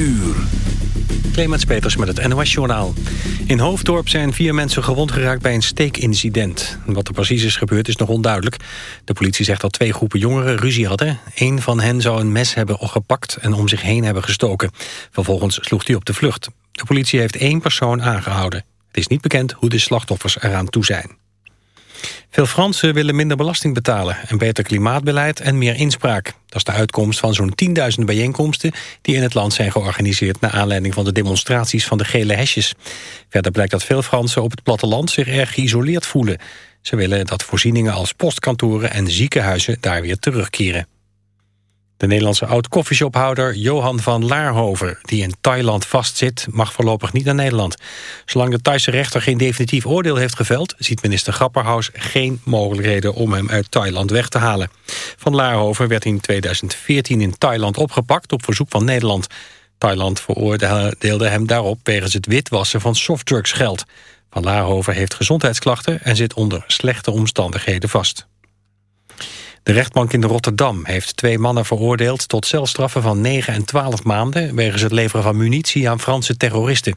uur. Clemens Peters met het NOS-journaal. In Hoofddorp zijn vier mensen gewond geraakt bij een steekincident. Wat er precies is gebeurd is nog onduidelijk. De politie zegt dat twee groepen jongeren ruzie hadden. Eén van hen zou een mes hebben gepakt en om zich heen hebben gestoken. Vervolgens sloeg hij op de vlucht. De politie heeft één persoon aangehouden. Het is niet bekend hoe de slachtoffers eraan toe zijn. Veel Fransen willen minder belasting betalen, een beter klimaatbeleid en meer inspraak. Dat is de uitkomst van zo'n 10.000 bijeenkomsten die in het land zijn georganiseerd naar aanleiding van de demonstraties van de gele hesjes. Verder blijkt dat veel Fransen op het platteland zich erg geïsoleerd voelen. Ze willen dat voorzieningen als postkantoren en ziekenhuizen daar weer terugkeren. De Nederlandse oud-koffieshophouder Johan van Laarhoven... die in Thailand vastzit, mag voorlopig niet naar Nederland. Zolang de Thaise rechter geen definitief oordeel heeft geveld... ziet minister Grapperhaus geen mogelijkheden om hem uit Thailand weg te halen. Van Laarhoven werd in 2014 in Thailand opgepakt op verzoek van Nederland. Thailand veroordeelde hem daarop wegens het witwassen van softdrugsgeld. Van Laarhoven heeft gezondheidsklachten en zit onder slechte omstandigheden vast. De rechtbank in Rotterdam heeft twee mannen veroordeeld... tot celstraffen van 9 en 12 maanden... wegens het leveren van munitie aan Franse terroristen.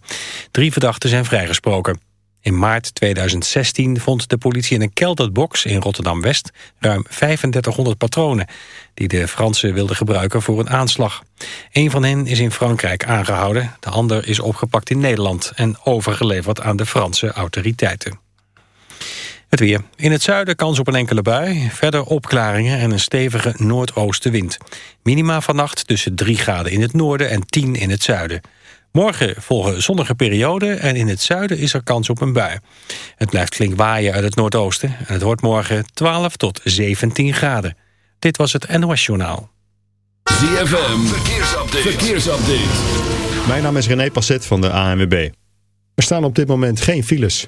Drie verdachten zijn vrijgesproken. In maart 2016 vond de politie in een kelderbox in Rotterdam-West... ruim 3500 patronen die de Fransen wilden gebruiken voor een aanslag. Een van hen is in Frankrijk aangehouden. De ander is opgepakt in Nederland en overgeleverd aan de Franse autoriteiten. Het weer. In het zuiden kans op een enkele bui. Verder opklaringen en een stevige noordoostenwind. Minima vannacht tussen 3 graden in het noorden en 10 in het zuiden. Morgen volgen zonnige perioden en in het zuiden is er kans op een bui. Het blijft flink waaien uit het noordoosten en het wordt morgen 12 tot 17 graden. Dit was het NOS Journaal. ZFM, verkeersupdate. verkeersupdate. Mijn naam is René Passet van de ANWB. Er staan op dit moment geen files.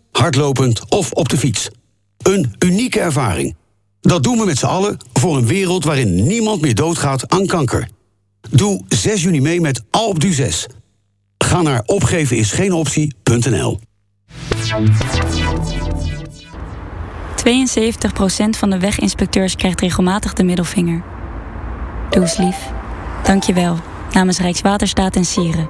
hardlopend of op de fiets. Een unieke ervaring. Dat doen we met z'n allen voor een wereld waarin niemand meer doodgaat aan kanker. Doe 6 juni mee met Alpe d'Huez. Ga naar opgevenisgeenoptie.nl 72% van de weginspecteurs krijgt regelmatig de middelvinger. Doe eens lief. Dank je wel. Namens Rijkswaterstaat en Sieren.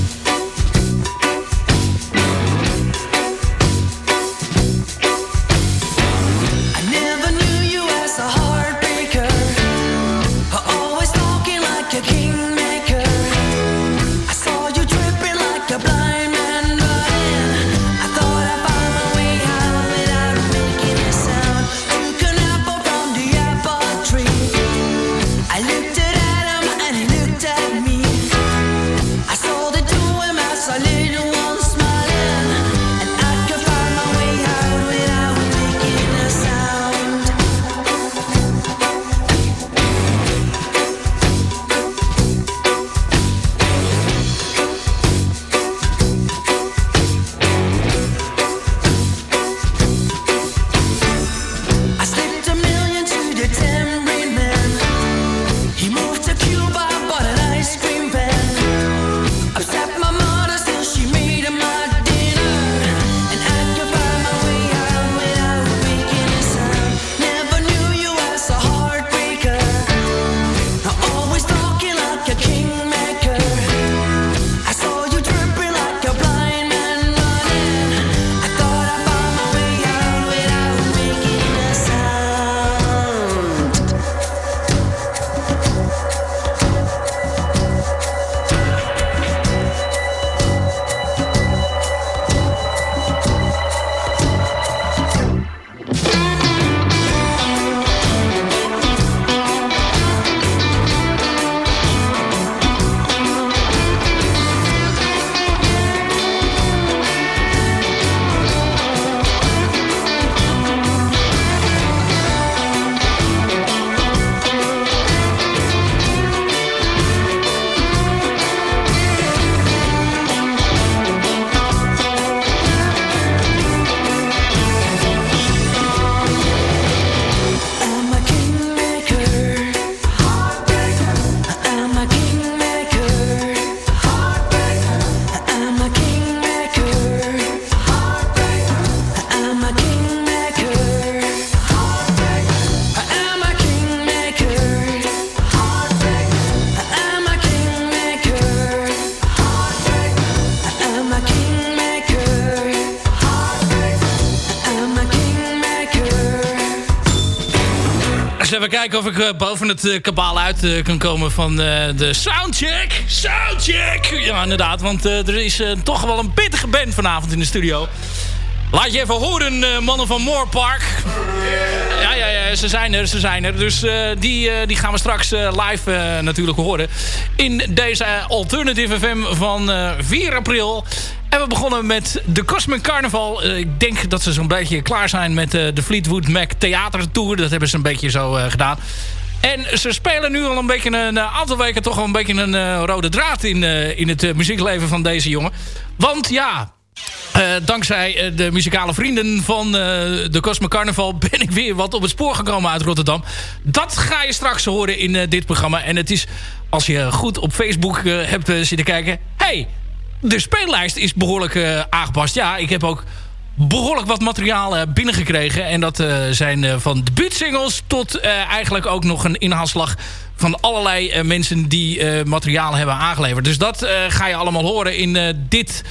Kijken of ik eh, boven het eh, kabaal uit eh, kan komen van de soundcheck. Soundcheck! Ja, inderdaad, want er is toch wel een pittige band vanavond in de studio. Laat je even horen, eh, mannen van Moorpark. Ja, ja, ja, ze zijn er, ze zijn er. Dus eh, die, eh, die gaan we straks live natuurlijk horen. In deze Alternative FM van eh, 4 april. En we begonnen met de Cosmic Carnival. Ik denk dat ze zo'n beetje klaar zijn met de Fleetwood Mac Theater Tour. Dat hebben ze een beetje zo gedaan. En ze spelen nu al een beetje een aantal weken toch wel een beetje een rode draad in, in het muziekleven van deze jongen. Want ja, eh, dankzij eh, de muzikale vrienden van eh, de Cosmic Carnival ben ik weer wat op het spoor gekomen uit Rotterdam. Dat ga je straks horen in dit programma. En het is, als je goed op Facebook hebt zitten kijken... hey, de speellijst is behoorlijk eh, aangepast. Ja, ik heb ook behoorlijk wat materiaal eh, binnengekregen. En dat eh, zijn eh, van debuutsingles tot eigenlijk ook nog een inhaalslag van allerlei mensen die materiaal hebben aangeleverd. Dus dat ga je allemaal horen in dit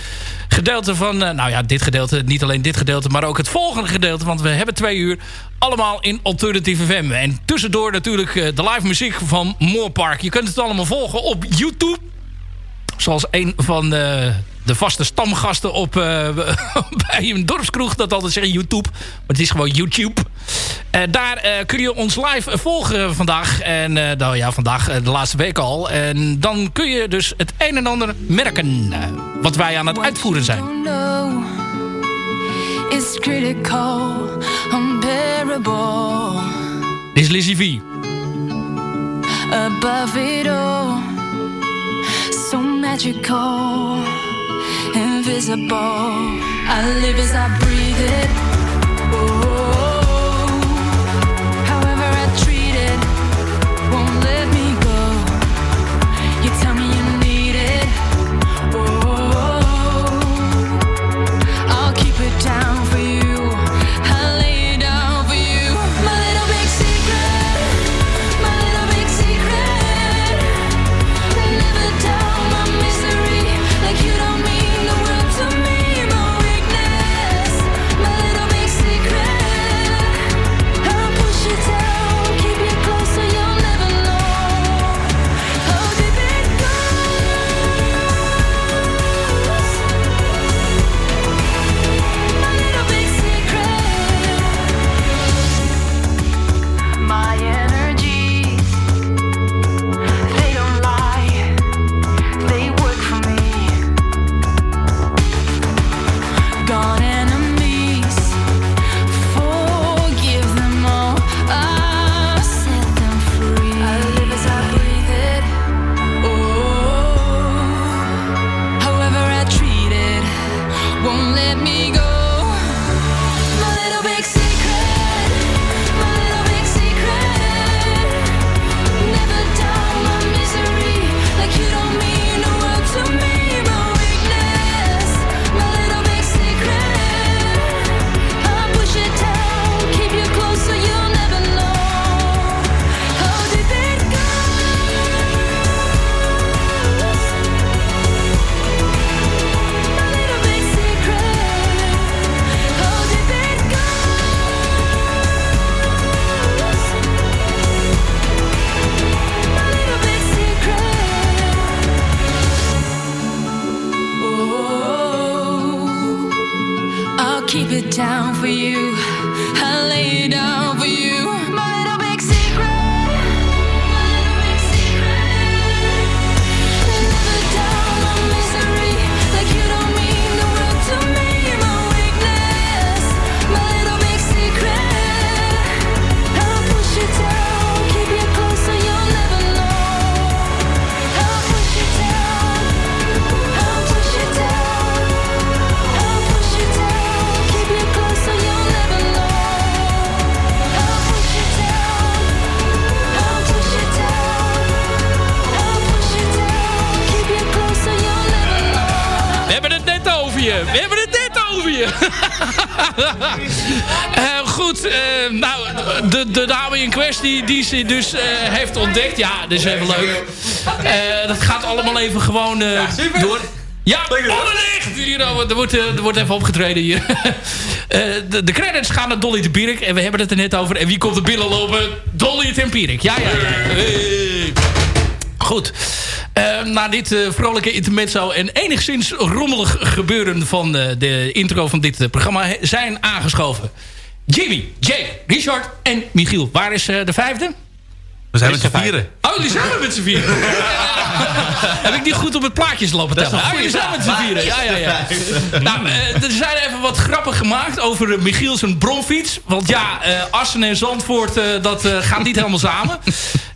gedeelte van... nou ja, dit gedeelte, niet alleen dit gedeelte, maar ook het volgende gedeelte. Want we hebben twee uur allemaal in Alternative FM. En tussendoor natuurlijk de live muziek van Moorpark. Je kunt het allemaal volgen op YouTube. Zoals een van de, de vaste stamgasten op, eh, bij een dorpskroeg dat altijd zeggen YouTube. Maar het is gewoon YouTube. Eh, daar eh, kun je ons live volgen vandaag. En nou ja, vandaag de laatste week al. En dan kun je dus het een en ander merken. wat wij aan het uitvoeren zijn. is critical, unbearable. Dit is Lizzie V. Above it all, so magical, invisible. I live as I breathe it. Keep it down for you. I'll lay it down je. Eh, goed, eh, nou, de, de dame in kwestie die ze dus eh, heeft ontdekt. Ja, dat is even leuk. Dat gaat allemaal even gewoon door. Ja, onderlicht! Nou, er, wordt, er wordt even opgetreden hier. De, de credits gaan naar Dolly de Pierik. En we hebben het er net over. En wie komt er binnen lopen? Dolly de Pierik. Ja, ja, ja. Hey. Goed. Eh, na dit eh, vrolijke intermezzo en enigszins rommelig gebeuren van eh, de intro van dit programma zijn aangeschoven. Jimmy, Jake, Richard en Michiel. Waar is de vijfde? We zijn met z'n vieren. Oh, jullie zijn met z'n vieren. Heb ik niet goed op het plaatjes lopen tellen? Oh, jullie zijn met z'n vieren. Ja, ja, ja. de? Nou, eh, er zijn even wat grappen gemaakt over eh, Michiel zijn bromfiets. Want ja, eh, Assen en Zandvoort, eh, dat eh, gaat niet helemaal samen.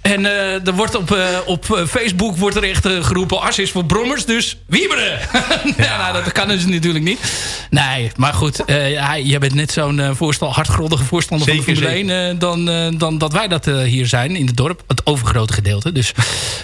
En eh, er wordt op, eh, op eh, Facebook wordt er echt geroepen... Assen is voor brommers, dus wieberen. ja, nou, dat kan dus natuurlijk niet. Nee, maar goed, eh, ja, jij bent net zo'n voorstel, hardgrondige voorstander van de Formule 1... dan, dan dat wij dat hier zijn in dorp. Het overgrote gedeelte. Dus,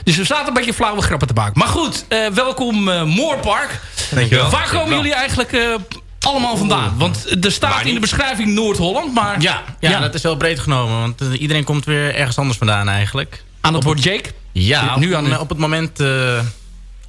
dus we zaten een beetje flauwe grappen te maken. Maar goed, eh, welkom eh Moorpark. Dankjewel. Waar komen jullie eigenlijk eh, allemaal vandaan? Want er staat in de beschrijving Noord-Holland, maar... Ja, ja, dat is wel breed genomen. Want iedereen komt weer ergens anders vandaan eigenlijk. Aan het woord Jake? Ja, Nu op, aan op het moment eh,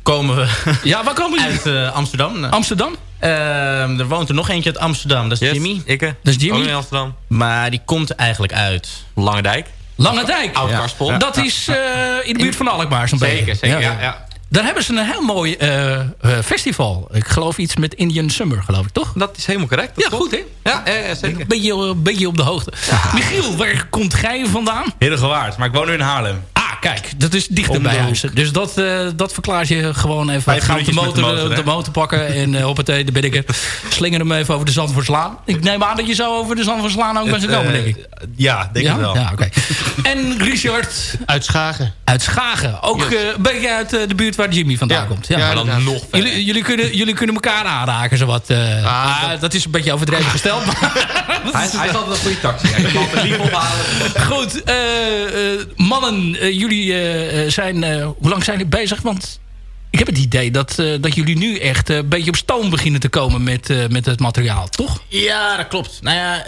komen we Ja, waar komen jullie? uit eh, Amsterdam. Amsterdam? Eh, er woont er nog eentje uit Amsterdam. Dat is Yes, Jimmy. Ikke. Dat is Jimmy. Ook in Amsterdam. Maar die komt eigenlijk uit... Lange Dijk. Lange Dijk. Oud Ja. Karspel. Dat is eh, in de buurt van Alkmaar zo'n beetje. Zeker, zeker. Ja, ja. Daar hebben ze een heel mooi eh, eh, festival. Ik geloof iets met Indian Summer, geloof ik, toch? Dat is helemaal correct. dat Ja, klopt. goed, hè? Ja, ja, zeker. Een beetje, een beetje op de hoogte. Michiel, waar komt jij vandaan? Heerdegewaard, maar ik woon nu in Haarlem. Kijk, dat is dichter Om de bij hoek. huis. Dus dat, eh, dat verklaart je gewoon even. Vijf Ga op de motor, met de motor, de hè? motor pakken en uh, hoppatee, daar ben ik er. Slinger hem even over de Zandvoortslaan. Ik neem aan dat je zo over de Zandvoortslaan ook bent gekomen, denk ik. Ja, denk ja? ik wel. Ja, oké. En Richard Uit Schagen. uit Schagen. Ook eh, een beetje uit eh, de buurt waar Jimmy vandaan Ja. komt. Ja. Ja, Maar dan inderdaad. nog verder. Jullie, jullie, kunnen, jullie kunnen elkaar aanraken, zowat. eh Ah, ah, dat... is een beetje overdreven gesteld. maar- Hij, hij is altijd een goede taxi. Hij kan altijd lief ophalen. Goed, eh, eh, mannen, eh, jullie eh, eh, zijn... eh, hoe lang zijn jullie bezig? Want ik heb het idee dat, dat jullie nu echt een beetje op stoom beginnen te komen met, met het materiaal, toch? Ja, dat klopt. Nou ja,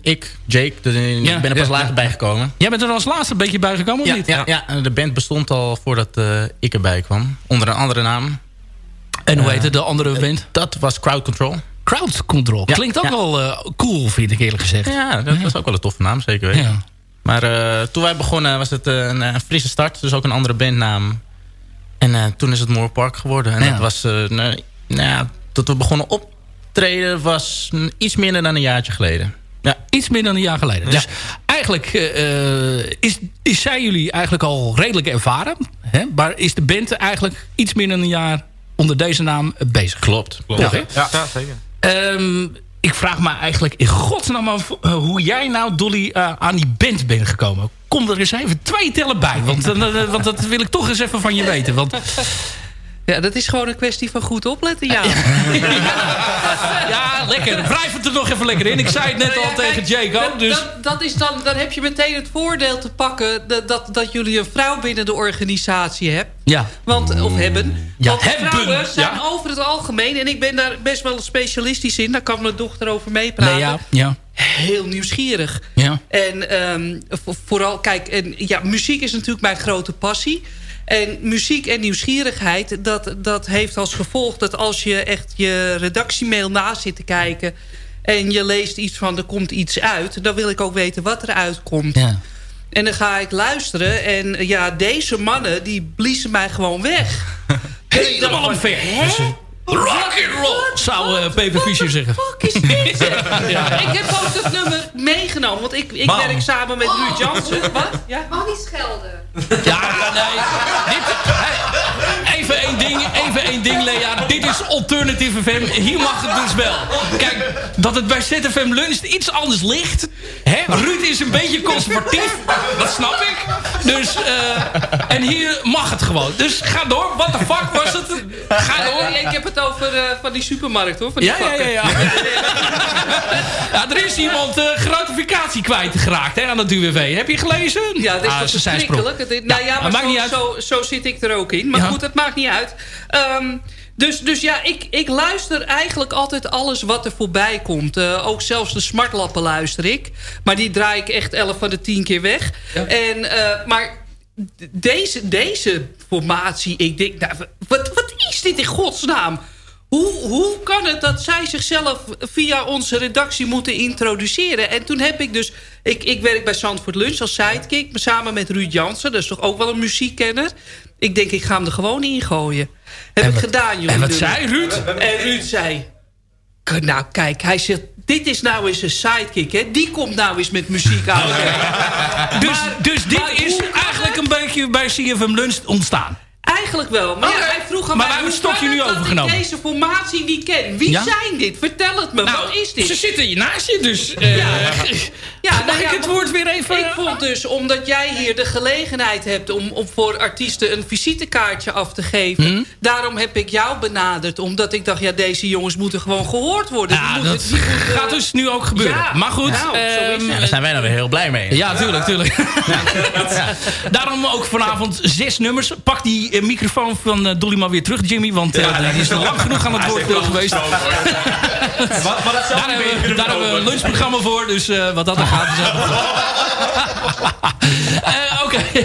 ik, Jake, dus, Ja, ik ben er pas ja, later ja. bijgekomen. Jij bent er als laatste een beetje bij gekomen, of Ja, niet? ja, ja, en de band bestond al voordat ik erbij kwam. Onder een andere naam. En hoe heette de andere band? Dat was Crowd Control. Crowd Control. Klinkt ook wel cool, vind ik eerlijk gezegd. Ja, dat was ook wel een toffe naam, zeker weten. Maar eh, toen wij begonnen was het eh, een, een frisse start. Dus ook een andere bandnaam. En eh, toen is het Moore Park geworden. En Ja. dat was, eh, nou, nou ja, tot we begonnen optreden was iets minder dan een jaartje geleden. Ja. Iets meer dan een jaar geleden. Dus eigenlijk eh, eh, is, is zijn jullie eigenlijk al redelijk ervaren. Hè? Maar is de band eigenlijk iets meer dan een jaar onder deze naam bezig? Klopt. Ja, hè? Ja, ja, zeker. Ehm, ik vraag me eigenlijk in godsnaam af eh, hoe jij nou, Dolly, eh, aan die band bent gekomen. Kom er eens even twee tellen bij. Want, eh, want dat wil ik toch eens even van je weten. Want Ja, dat is gewoon een kwestie van goed opletten, ja. ja, lekker. Wrijf het er nog even lekker in. Ik zei het net al tegen Jake ook. Dus... dat, dat is dan, dan heb je meteen het voordeel te pakken... dat, dat, dat jullie een vrouw binnen de organisatie hebben. Ja. Want, of hebben. Ja, Want hebben, vrouwen zijn ja. over het algemeen... en ik ben daar best wel specialistisch in... daar kan mijn dochter over meepraten... Nee, ja. Ja. heel nieuwsgierig. Ja. En ehm, vo- vooral, kijk, en, ja, muziek is natuurlijk mijn grote passie. En muziek en nieuwsgierigheid, dat, dat heeft als gevolg... dat als je echt je redactiemail na zit te kijken... en je leest iets van, er komt iets uit... dan wil ik ook weten wat eruit komt. Ja. En dan ga ik luisteren en ja, deze mannen, die bliezen mij gewoon weg. Helemaal omver. Rock and roll, zou eh, Peper Fischer zeggen. fuck is dit? zeg? Ja. Ik heb ook het nummer meegenomen, want ik, ik werk samen met Ruud Jansen. Wat? Ja? Mag niet schelden. Ja, nee. Dit, hey, even één ding, even één ding, Lea. Dit is Alternative FM. Hier mag het dus wel. Kijk, dat het bij ZFM Lunch iets anders ligt. Hè? Ruud is een beetje conservatief. Dat snap ik. Dus, eh, en hier mag het gewoon. Dus ga door. What the fuck was het? Ga door. Nee, ik heb het over eh, van die supermarkt hoor. Van die Ja, ja, ja, ja. Ja, er is iemand eh gratificatie kwijtgeraakt hè, aan het UWV. Heb je gelezen? Ja, dat is Ah, toch ze zijn verschrikkelijk. Nou ja, maar maakt zo, niet uit. Zo, zo zit ik er ook in. Maar Ja. goed, het maakt niet uit. Ehm, dus, dus ja, ik, ik luister eigenlijk altijd alles wat er voorbij komt. Eh, ook zelfs de smartlappen luister ik. Maar die draai ik echt 11 van de 10 keer weg. En, eh, maar deze, deze formatie, ik denk, nou, wat, wat is dit in godsnaam? Hoe, hoe kan het dat zij zichzelf via onze redactie moeten introduceren? En toen heb ik dus... Ik, ik werk bij Zandvoort Lunch als sidekick... samen met Ruud Jansen, dat is toch ook wel een muziekkenner. Ik denk, ik ga hem er gewoon in gooien. Heb ik gedaan, jullie. en wat zei Ruud? En Ruud zei... "K- Nou, kijk, hij zegt... Dit is nou eens een sidekick, hè? Die komt nou eens met muziek aan. Dus, dus dit is eigenlijk een beetje bij CFM Lunch ontstaan. Eigenlijk wel. Maar ja, Oké. hij vroeg aan Maar mij... hoe het kan nu het dat overgenomen? ik deze formatie niet ken? Wie Ja? zijn dit? Vertel het me. Nou, Wat is dit? Ze zitten hier naast je, dus... eh, Ja, Mag nou ik ja, het maar woord weer even... Ik vond dus, omdat jij hier de gelegenheid hebt... om, om voor artiesten een visitekaartje af te geven... Mhm. daarom heb ik jou benaderd. Omdat ik dacht, ja, deze jongens moeten gewoon gehoord worden. Ja, moeten- dat die moeten- gaat dus nu ook gebeuren. Ja, maar goed, nou, zo is het. Ja, daar zijn wij nou weer heel blij mee. Ja, tuurlijk, tuurlijk. Daarom ook vanavond zes nummers. Pak die microfoon van eh, Dolly maar weer terug, Jimmy. Want eh, die is lang genoeg aan het woord eh, geweest. Daar hebben, we, daar hebben we een lunchprogramma voor. Dus wat dat dan gaat. is, Oké.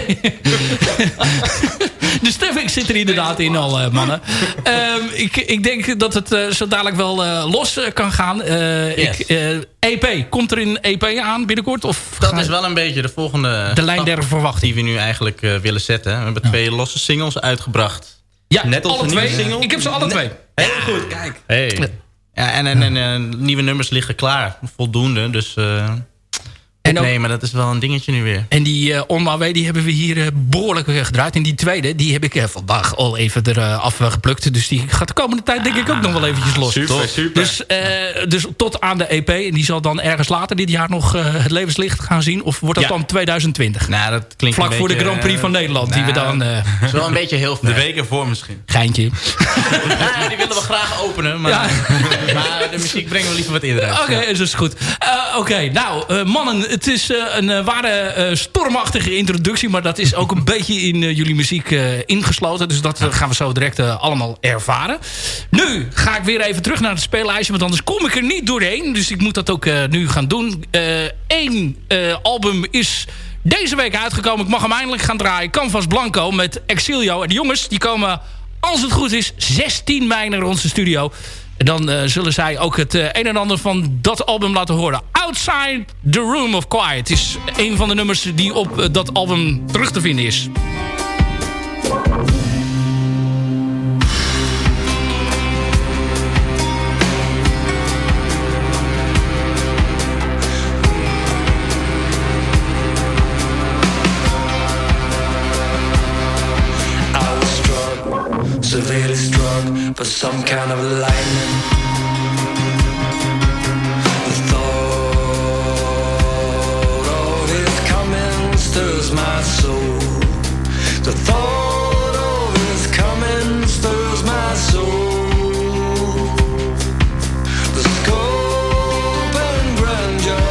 De stemming zit er inderdaad in al, eh, mannen. Ehm, ik, ik denk dat het eh, zo dadelijk wel eh, los kan gaan. Eh, Yes. ik, eh, EP, komt er een EP aan binnenkort? Of Dat is wel een beetje de volgende De lijn der verwachting. die we nu eigenlijk eh, willen zetten. We hebben twee losse singles uitgebracht. Ja, Net als alle twee. single. Ik heb ze alle twee. Heel goed, kijk. Hey. Ja, en, en, en eh, nieuwe nummers liggen klaar. Voldoende, dus... En ook- opnemen, dat is wel een dingetje nu weer. En die uh, On My Way, die hebben we hier eh, behoorlijk eh, gedraaid. En die tweede, die heb ik eh, vandaag al even eraf uh, geplukt. Dus die gaat de komende tijd denk ik ook nog wel eventjes los. Super, Toch? super. Dus, eh, dus tot aan de EP. En die zal dan ergens later dit jaar nog eh, het levenslicht gaan zien. Of wordt dat Ja. dan 2020? Nou, dat klinkt Vlak voor de Grand Prix van Nederland. die we nou, dan... eh, is wel een beetje heel ver. De weken voor misschien. geintje. Ja, die willen we graag openen, maar, maar de muziek brengen we liever wat eerder uit. Oké, dat is goed. Eh, Oké, nou eh, mannen, het is eh, een eh, ware eh, stormachtige introductie. Maar dat is ook een beetje in jullie muziek ingesloten. Dus dat gaan we zo direct allemaal ervaren. Nu ga ik weer even terug naar het speellijstje. Want anders kom ik er niet doorheen. Dus ik moet dat ook nu gaan doen. Eén album is deze week uitgekomen. Ik mag hem eindelijk gaan draaien. Canvas Blanco met Exilio. En de jongens die komen, als het goed is, 16 mei naar onze studio. En dan eh, zullen zij ook het eh, een en ander van dat album laten horen. Outside the Room of Quiet is een van de nummers die op eh, dat album terug te vinden is. Some kind of lightning. The thought of his coming stirs my soul. The thought of his coming stirs my soul. The scope and grandeur,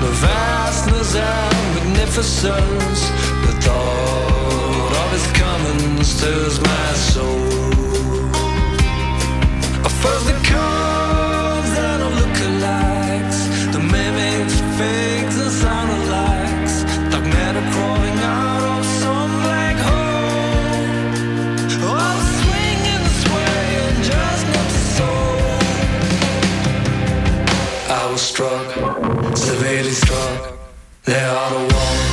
the vastness and magnificence. The thought of his coming stirs my soul. Struck, severely struck. There are the ones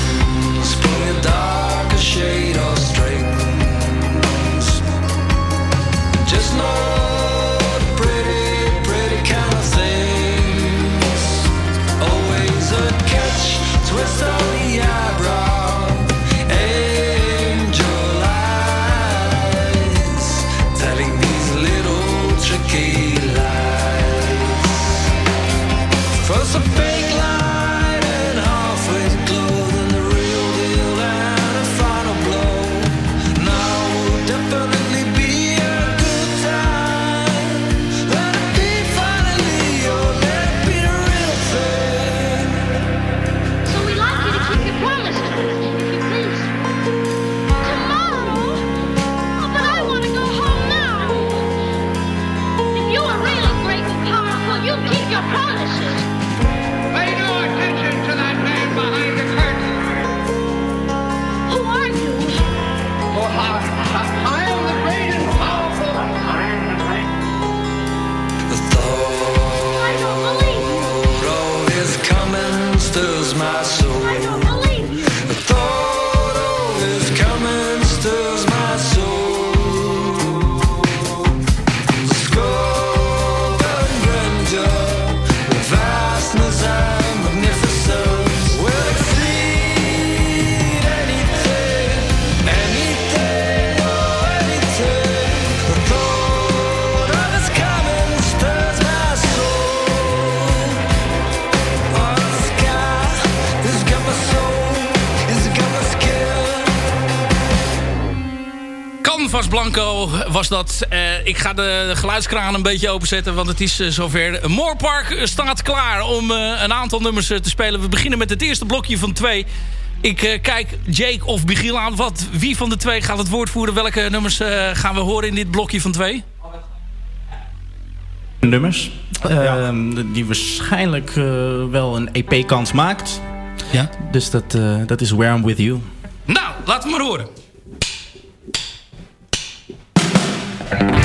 was dat. Eh, ik ga de geluidskraan een beetje openzetten, want het is eh, zover. Moorpark staat klaar om eh, een aantal nummers te spelen. We beginnen met het eerste blokje van twee. Ik kijk Jake of Bigiel aan. Wat, wie van de twee gaat het woord voeren? Welke nummers gaan we horen in dit blokje van twee? Nummers. Ehm, die waarschijnlijk wel een EP-kans maakt. Ja? Dus dat, dat is Where I'm With You. Nou, laten we maar horen. Thank you.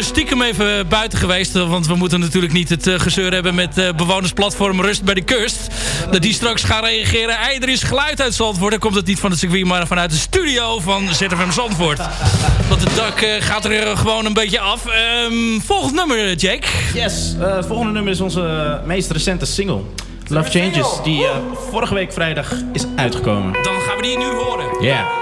Eh, stiekem even buiten geweest. Want we moeten natuurlijk niet het eh, gezeur hebben met eh, bewonersplatform Rust bij de Kust. Dat die straks gaan reageren. Ei, er is geluid uit Zandvoort. Dan komt het niet van de circuit, maar vanuit de studio van ZFM Zandvoort. Want het dak gaat er gewoon een beetje af. Um, volgend nummer, Jake. Yes, het volgende nummer is onze meest recente single. Love Changes, die vorige week vrijdag is uitgekomen. Dan gaan we die nu horen. Ja. Yeah.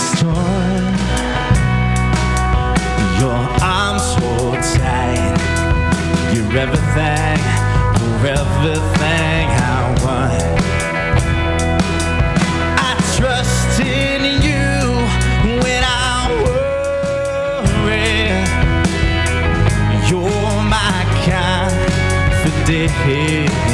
storm. Your arms hold tight. You're everything, you're everything I want. I trust in you when I worry. You're my confidence.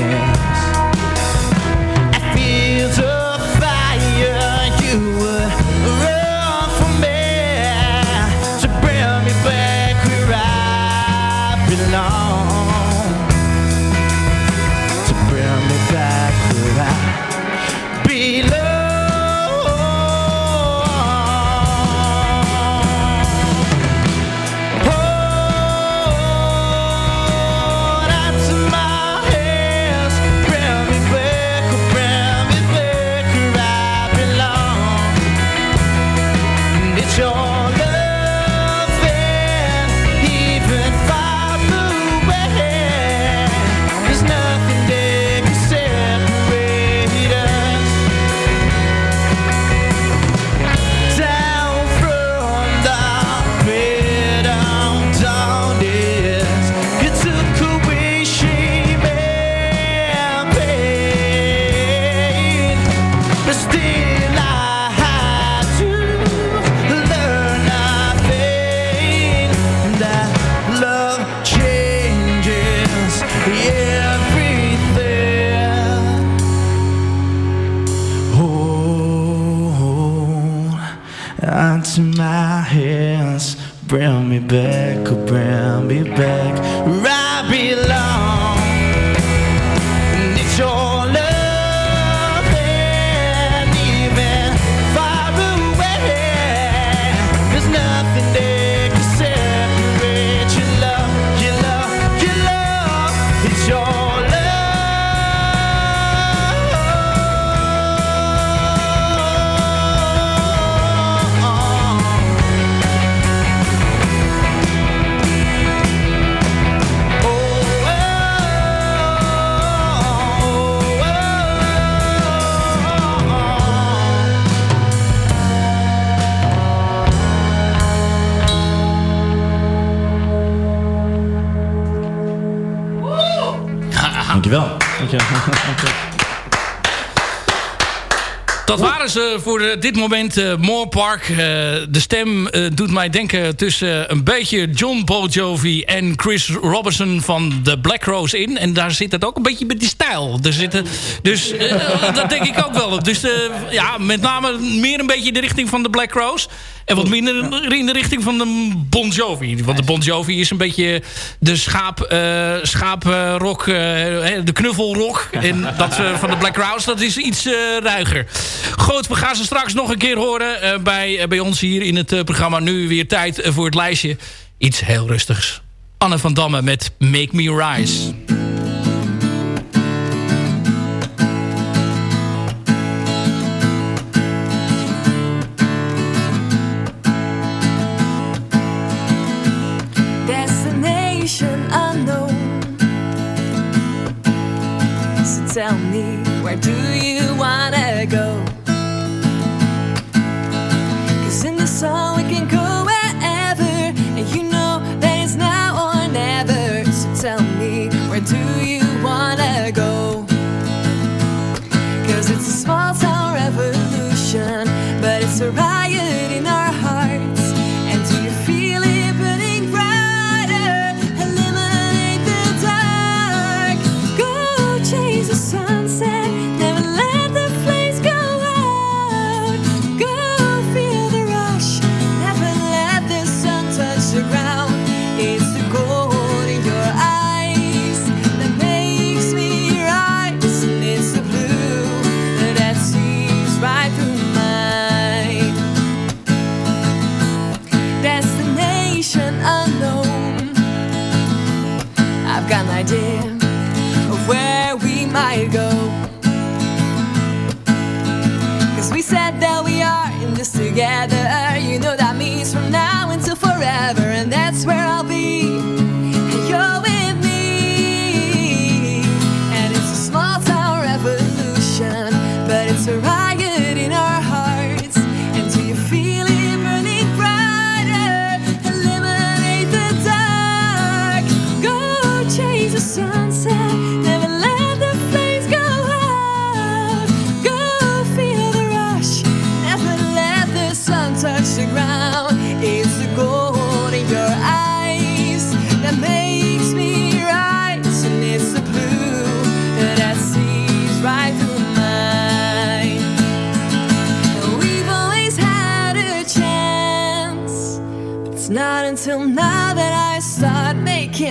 Dat waren ze voor eh, dit moment. Eh, uh, Moorpark. Eh, de stem doet mij denken tussen een beetje John Paul Jovi en Chris Robinson van The Black Rose in. En daar zit dat ook een beetje met die stijl. Er zitten, dus dat denk ik ook wel. Dus ja, met name meer een beetje in de richting van The Black Rose. En wat minder in de richting van de Bon Jovi. Want de Bon Jovi is een beetje de schaap, eh, schaaprock, eh, de knuffelrock. En dat eh, van de Black Rose, dat is iets ruiger. Goed, we gaan ze straks nog een keer horen bij, bij ons hier in het programma. Nu weer tijd voor het lijstje. Iets heel rustigs. Anne van Damme met Make Me Rise.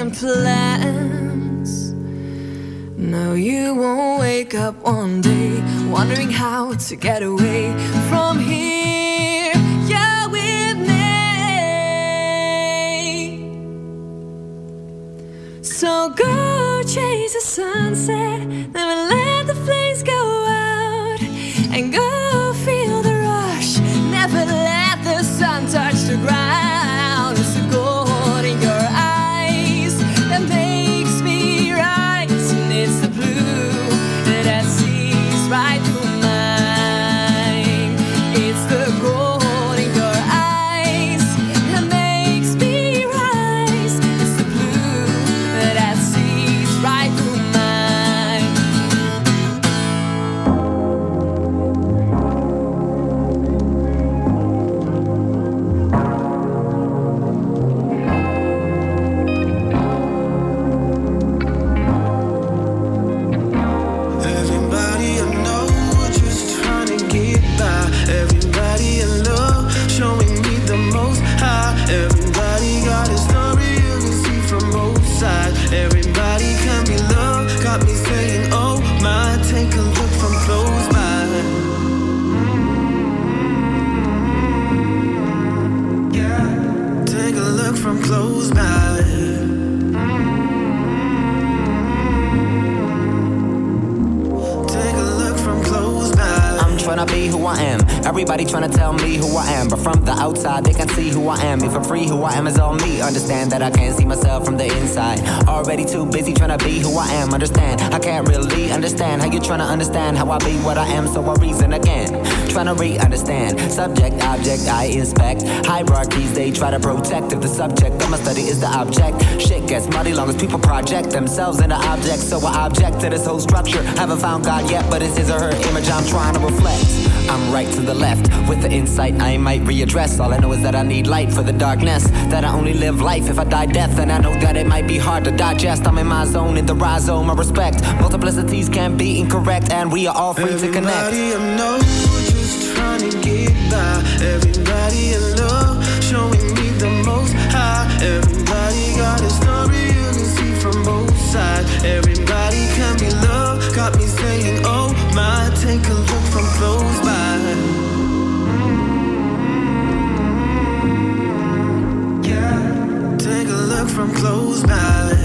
Making plans. No, you won't wake up one day wondering how to get away from here. You're with me. So go chase the sunset, never let the flames go out, and go Everybody tryna tell me who I am. But from the outside, they can see who I am. If I'm free, who I am is all me. Understand that I can't see myself from the inside. Already too busy tryna be who I am. Understand, I can't really understand how you tryna understand how I be what I am. So I reason again. Tryna re understand. Subject, object, I inspect. Hierarchies they try to protect. If the subject of my study is the object, shit gets muddy long as people project themselves into objects. So I object to this whole structure. Haven't found God yet, but it's his or her image I'm trying to reflect. I'm right to the left with the insight I might readdress. All I know is that I need light for the darkness. That I only live life if I die death. And I know that it might be hard to digest. I'm in my zone, in the rhizome. I respect multiplicities can be incorrect, and we are all free to connect. Trying to get by. Everybody in love, showing me the most high. Everybody got a story you can see from both sides. Everybody can be loved, got me saying, Oh my, take a look from close by. Yeah, take a look from close by.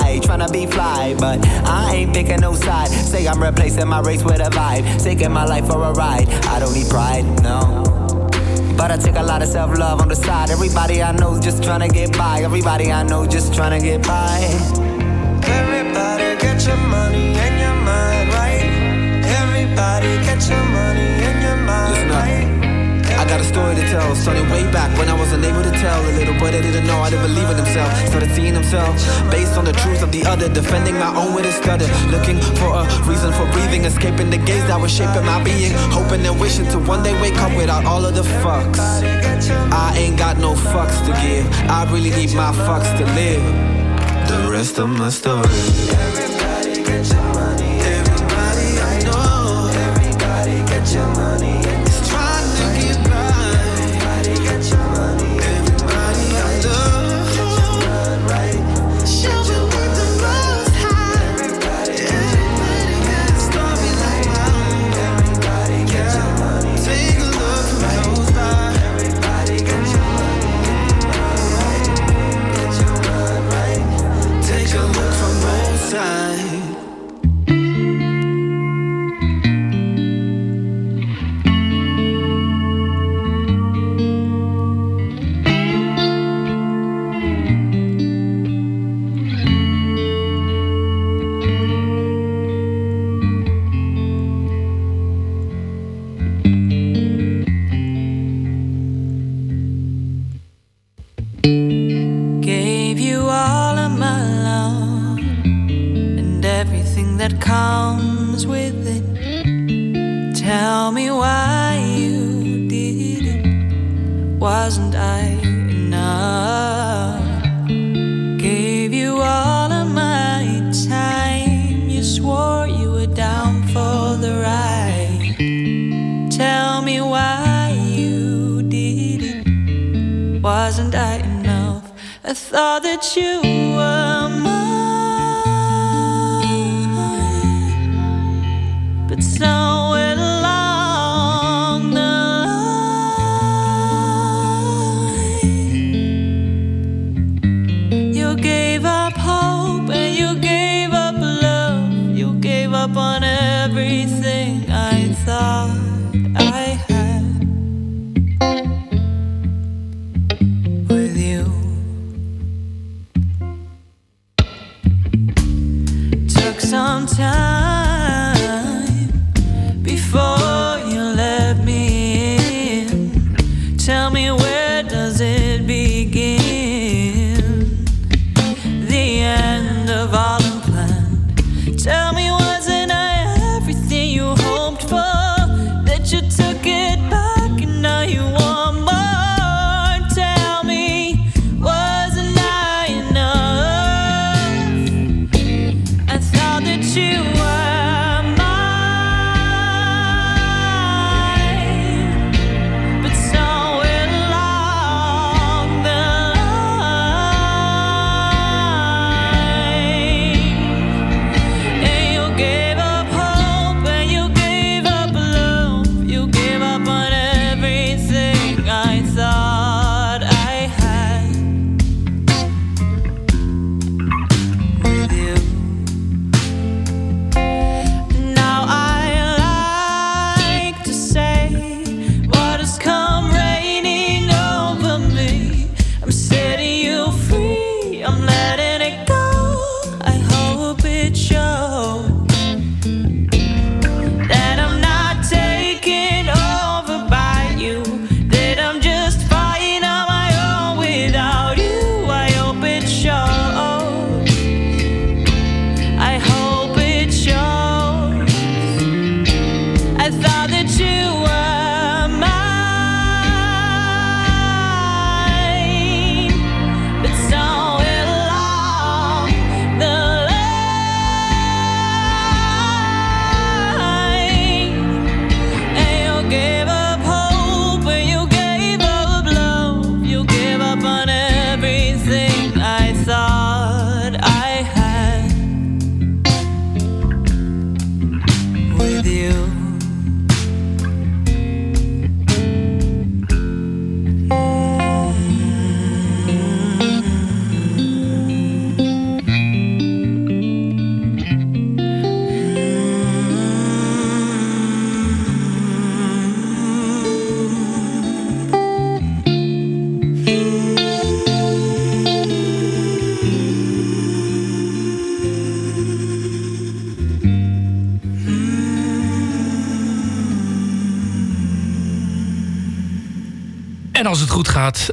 Trying to be fly, but I ain't picking no side. Say I'm replacing my race with a vibe. Taking my life for a ride. I don't need pride, no. But I take a lot of self love on the side. Everybody I know just trying to get by. Everybody I know just trying to get by. Everybody get your money and your mind right. Everybody get your money and your mind right. I got a story to tell, started way back when I wasn't able to. A little boy that didn't know, I didn't believe in himself. Started seeing himself based on the truth of the other, defending my own with a stutter. Looking for a reason for breathing, escaping the gaze that was shaping my being. Hoping and wishing to one day wake up without all of the fucks. I ain't got no fucks to give, I really need my fucks to live. The rest of my story. Everybody get your money.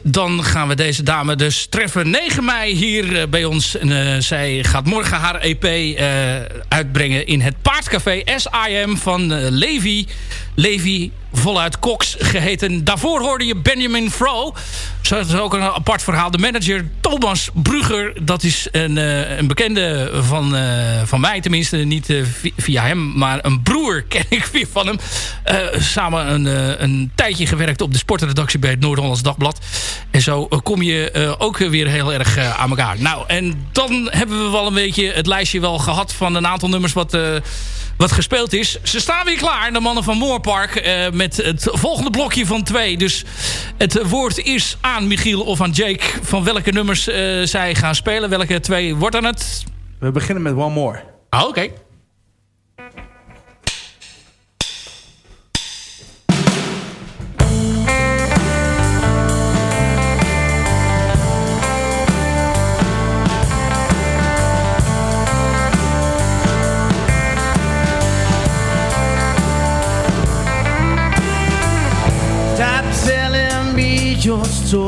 Dan gaan we deze dame dus treffen 9 mei hier eh, bij ons. En, eh, zij gaat morgen haar EP eh, uitbrengen in het Paardcafé SIM van Levi. Levi voluit Cox geheten. Daarvoor hoorde je Benjamin Fro. Dat is ook een apart verhaal. De manager Thomas Brugger, dat is een, eh, een bekende van, eh, van mij tenminste. Niet eh, vi- via hem, maar een broer ken ik weer van hem. Samen een, een tijdje gewerkt op de sportredactie bij het Noord-Hollands Dagblad. En zo kom je ook weer heel erg aan elkaar. Nou, en dan hebben we wel een beetje het lijstje wel gehad van een aantal nummers wat... wat gespeeld is. Ze staan weer klaar, de mannen van Moorpark, eh, met het volgende blokje van twee. Dus het woord is aan Michiel of aan Jake van welke nummers eh, zij gaan spelen. Welke twee worden het? We beginnen met One More. Ah, Oké. 做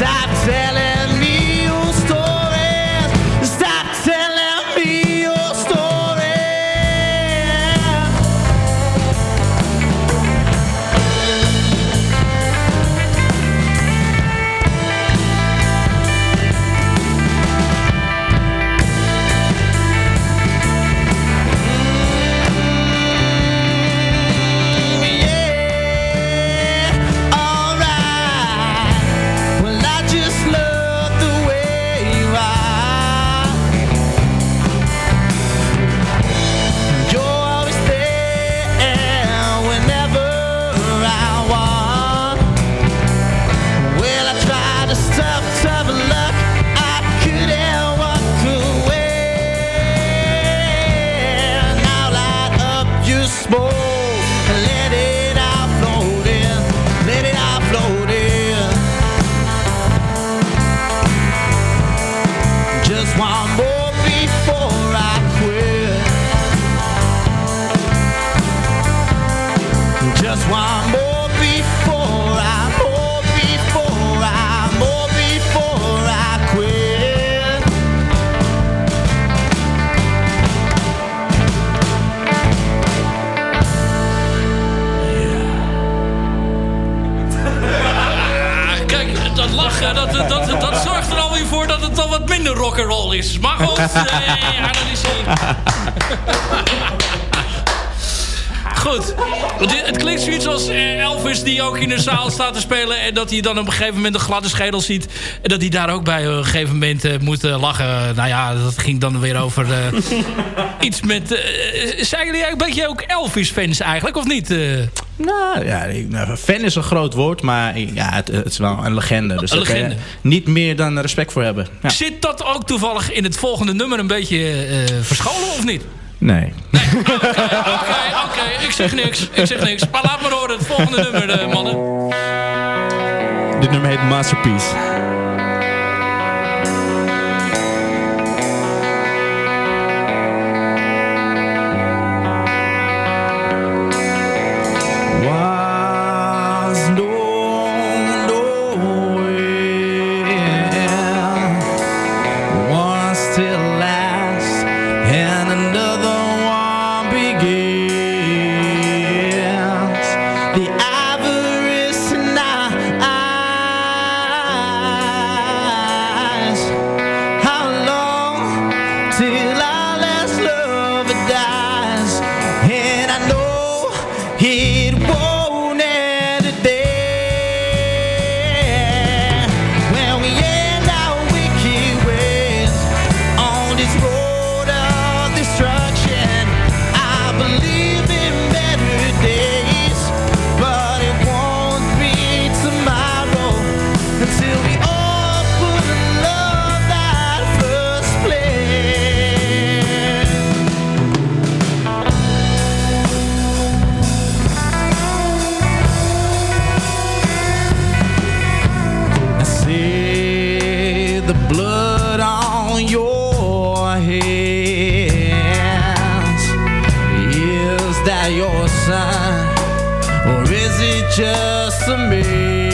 I tell dat hij dan op een gegeven moment een gladde schedel ziet. En dat hij daar ook bij eh, op een gegeven moment eh, moet eh, lachen. Nou ja, dat ging dan weer over iets met... zijn jullie een beetje ook Elvis-fans eigenlijk, of niet? Nou ja, nou, fan is een groot woord, maar ja, het, het is wel een legende. Dus je niet meer dan respect voor hebben. Zit dat ook toevallig in het volgende nummer een beetje verscholen of niet? Nee. Oké, oké, ik zeg niks, ik zeg niks. Maar laat maar horen, het volgende nummer, mannen. Dit nummer heet Masterpiece. just to me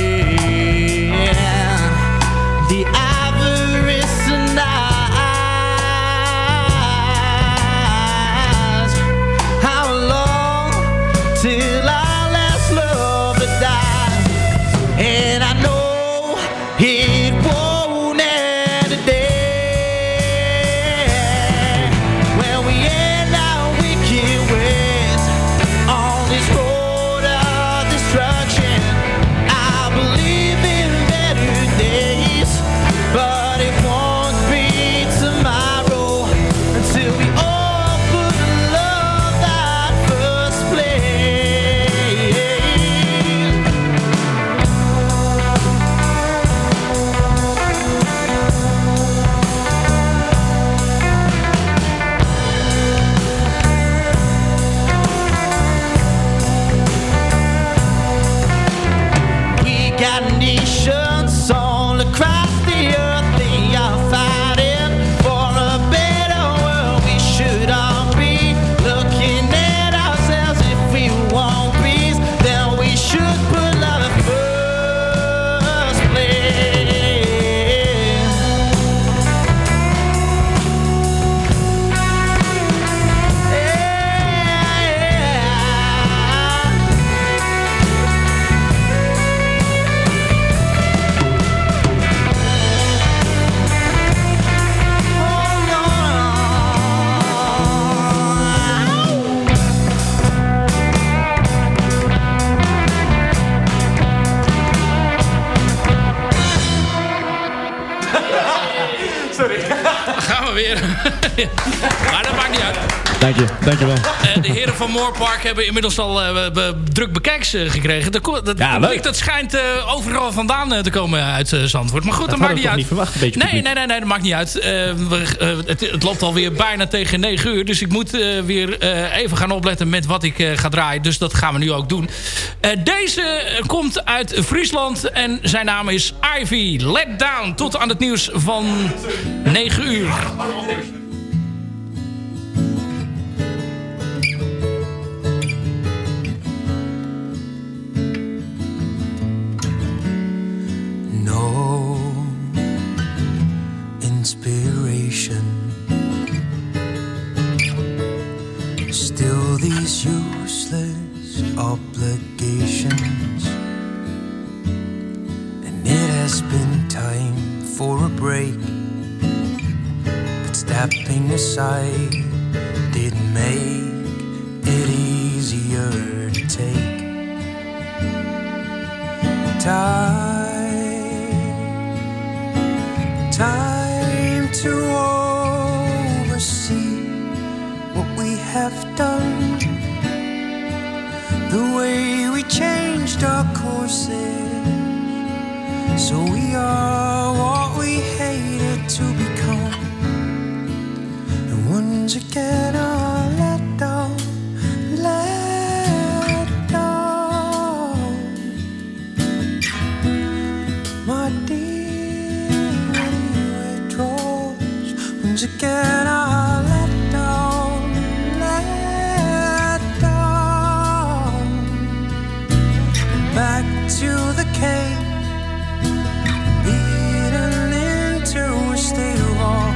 maar dat maakt niet uit. Dank je, dank je wel. Eh, de heren van Moorpark hebben inmiddels al eh, be- druk bekijks eh, gekregen. Dat, Ja, leuk. dat schijnt overal vandaan te komen uit Zandvoort. Maar goed, Dat maakt niet uit. niet verwacht, een beetje nee, publiek. nee, nee, nee, dat maakt niet uit. We, het, het loopt alweer bijna tegen 9 uur. Dus ik moet weer even gaan opletten met wat ik ga draaien. Dus dat gaan we nu ook doen. Deze komt uit Friesland en zijn naam is Ivy. Let Down. Tot aan het nieuws van 9 uur. Obligations. And it has been time for a break. But stepping aside didn't make it easier to take time, time to oversee what we have done, the way we changed our courses, so we are what we hated to become, and once again I Back to the cave, beaten into a.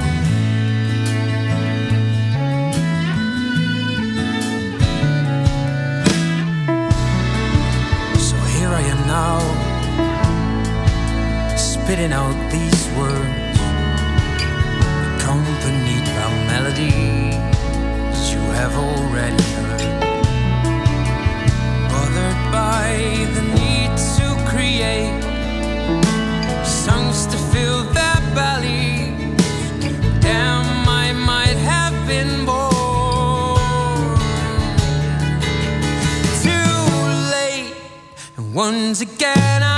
So here I am now spitting out these once again, I